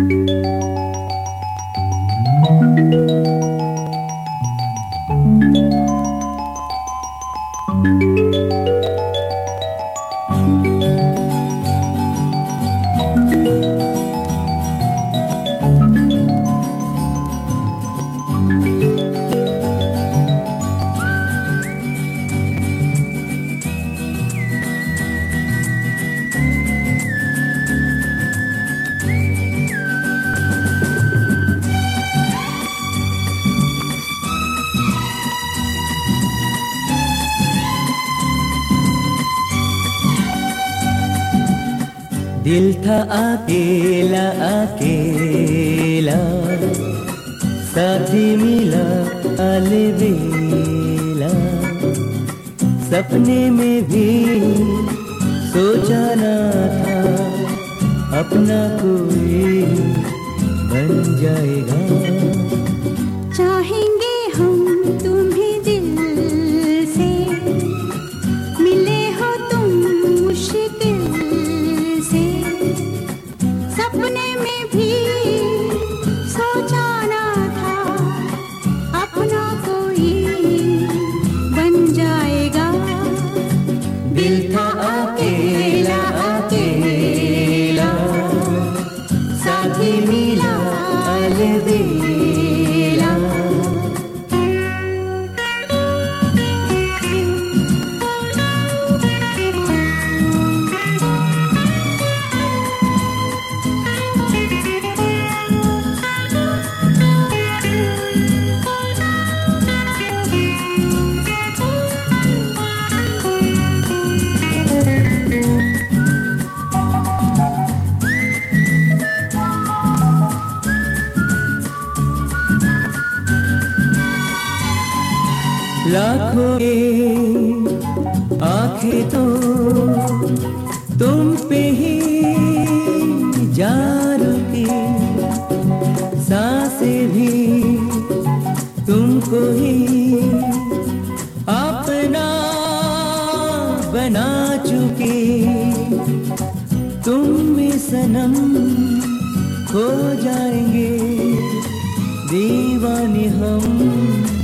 Música दिल था अकेला अकेला। साथी मिला अलबेला। सपने में भी सोचा ना था, अपना कोई बन जाएगा। दिल था अकेला लाखों के आँखें तो तुम पे ही जा रुकी साँसें भी तुमको ही अपना बना चुकी। तुम में सनम खो जाएँगे, दीवाने हम।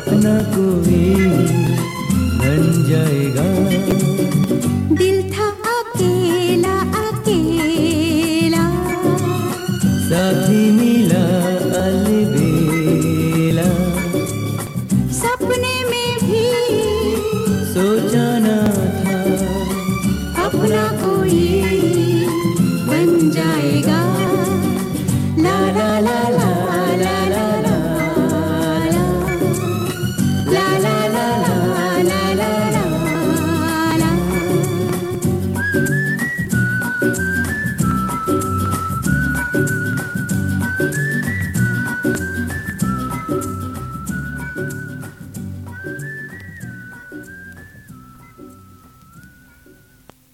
अपना कोई बन जाएगा। दिल था अकेला अकेला। साथी मिला अलबेला। सपने में भी सोचाना था अपना को